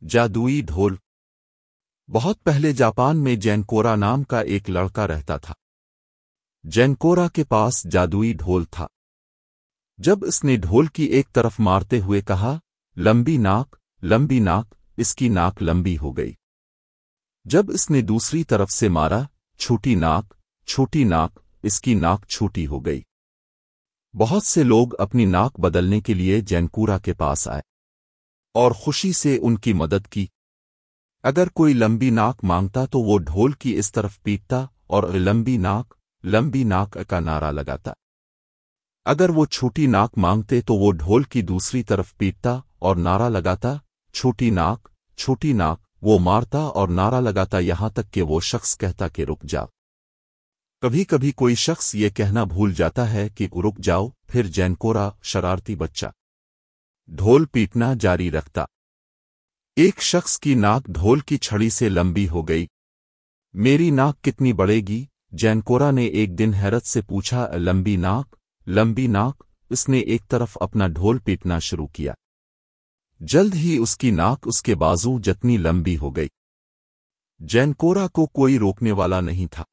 جادوئی ڈھول۔ بہت پہلے جاپان میں جینکورا نام کا ایک لڑکا رہتا تھا۔ جینکورا کے پاس جادوئی ڈھول تھا۔ جب اس نے ڈھول کی ایک طرف مارتے ہوئے کہا، لمبی ناک لمبی ناک، اس کی ناک لمبی ہو گئی۔ جب اس نے دوسری طرف سے مارا، چھوٹی ناک چھوٹی ناک، اس کی ناک چھوٹی ہو گئی۔ بہت سے لوگ اپنی ناک بدلنے کے لیے جینکورا کے پاس آئے۔ اور خوشی سے ان کی مدد کی۔ اگر کوئی لمبی ناک مانگتا تو وہ ڈھول کی اس طرف پیٹتا اور لمبی ناک لمبی ناک کا نعرہ لگاتا۔ اگر وہ چھوٹی ناک مانگتے تو وہ ڈھول کی دوسری طرف پیٹتا اور نعرہ لگاتا، چھوٹی ناک چھوٹی ناک، وہ مارتا اور نعرہ لگاتا یہاں تک کہ وہ شخص کہتا کہ رک جاؤ۔ کبھی کبھی کوئی شخص یہ کہنا بھول جاتا ہے کہ رک جاؤ، پھر جینکورا شرارتی بچہ۔ ڈھول پیٹنا جاری رکھتا۔ ایک شخص کی ناک ڈھول کی چھڑی سے لمبی ہو گئی۔ میری ناک کتنی بڑھے گی؟ جینکورا نے ایک دن حیرت سے پوچھا، لمبی ناک؟ لمبی ناک؟ اس نے ایک طرف اپنا ڈھول پیٹنا شروع کیا۔ جلد ہی اس کی ناک اس کے بازو جتنی لمبی ہو گئی۔ جینکورا کو کوئی روکنے والا نہیں تھا۔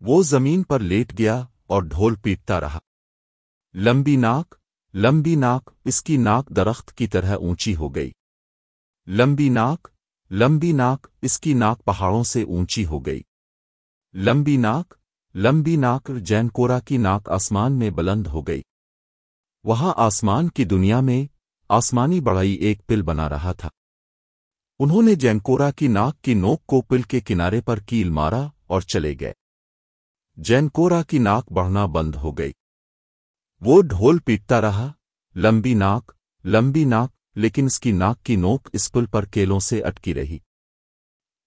وہ زمین پر لیٹ گیا اور ڈھول پیٹتا رہا۔ لمبی ناک؟ لمبی ناک اس کی ناک درخت کی طرح اونچی ہو گئی۔ لمبی ناک لمبی ناک اس کی ناک پہاڑوں سے اونچی ہو گئی۔ لمبی ناک لمبی ناک جینکورا کی ناک آسمان میں بلند ہو گئی۔ وہاں آسمان کی دنیا میں آسمانی بڑائی ایک پل بنا رہا تھا۔ انہوں نے جینکورا کی ناک کی نوک کو پل کے کنارے پر کیل مارا اور چلے گئے۔ جینکورا کی ناک بڑھنا بند ہو گئی۔ وہ ڈھول پیٹتا رہا، لمبی ناک لمبی ناک، لیکن اس کی ناک کی نوک اس پل پر کیلوں سے اٹکی رہی۔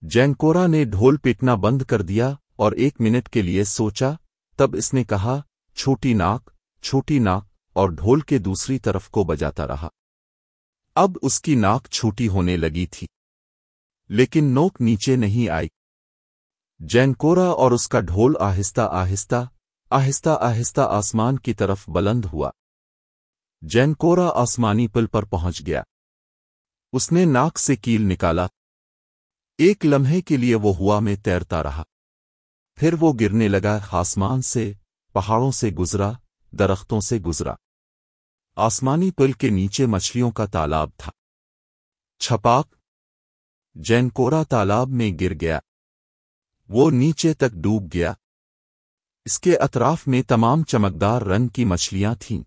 جینکورا نے ڈھول پیٹنا بند کر دیا اور ایک منٹ کے لیے سوچا، تب اس نے کہا، چھوٹی ناک چھوٹی ناک، اور ڈھول کے دوسری طرف کو بجاتا رہا۔ اب اس کی ناک چھوٹی ہونے لگی تھی، لیکن نوک نیچے نہیں آئی۔ جینکورا اور اس کا ڈھول آہستہ آہستہ آہستہ آہستہ آسمان کی طرف بلند ہوا۔ جینکورا آسمانی پل پر پہنچ گیا۔ اس نے ناک سے کیل نکالا۔ ایک لمحے کے لیے وہ ہوا میں تیرتا رہا۔ پھر وہ گرنے لگا، آسمان سے، پہاڑوں سے گزرا، درختوں سے گزرا۔ آسمانی پل کے نیچے مچھلیوں کا تالاب تھا۔ چھپاک۔ جینکورا تالاب میں گر گیا۔ وہ نیچے تک ڈوب گیا۔ اس کے اطراف میں تمام چمکدار رنگ کی مچھلیاں تھیں۔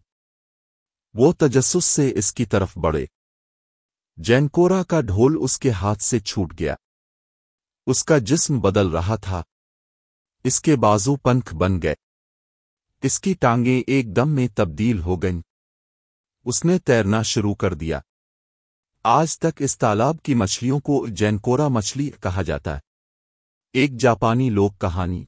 وہ تجسس سے اس کی طرف بڑھے۔ جینکورا کا ڈھول اس کے ہاتھ سے چھوٹ گیا۔ اس کا جسم بدل رہا تھا۔ اس کے بازو پنکھ بن گئے۔ اس کی ٹانگیں ایک دم میں تبدیل ہو گئیں۔ اس نے تیرنا شروع کر دیا۔ آج تک اس تالاب کی مچھلیوں کو جینکورا مچھلی کہا جاتا ہے۔ ایک جاپانی لوک کہانی۔